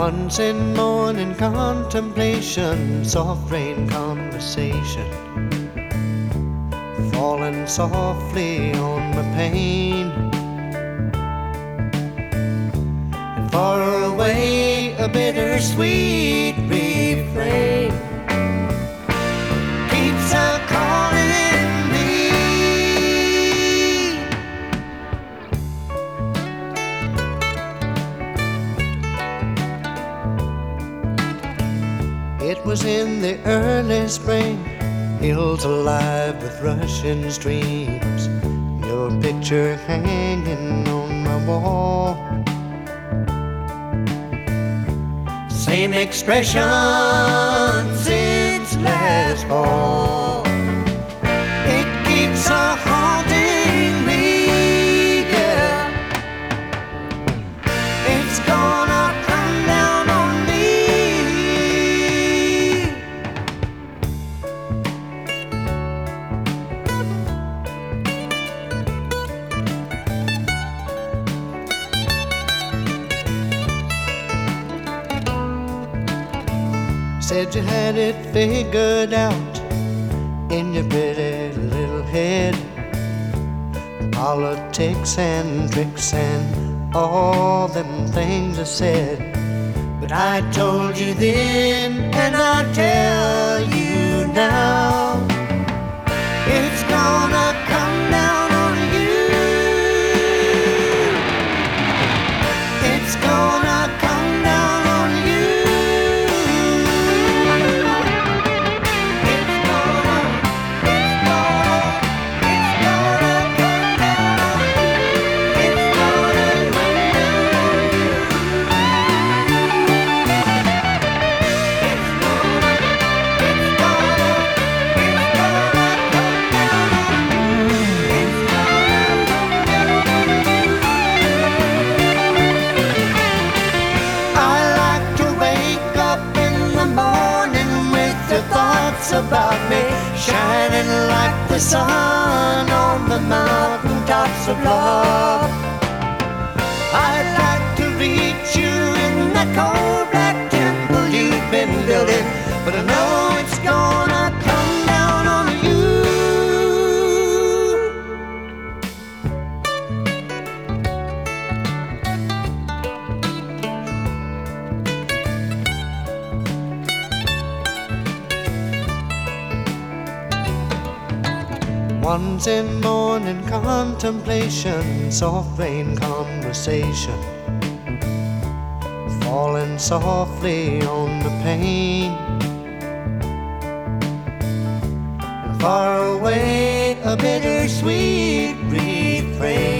Once in morning contemplation, soft rain conversation, falling softly on my pain. And far away, a bittersweet refrain It was in the early spring, hills alive with rushing streams. Your picture hanging on my wall. Same expression Said you had it figured out in your pretty little head. Politics and tricks and all them things I said. But I told you then, and I tell the sun on the mountain tops of love. I'd like to reach you in that cold black temple you've been building, Once in morning contemplation, soft rain conversation, falling softly on the pane. And far away, a bittersweet refrain.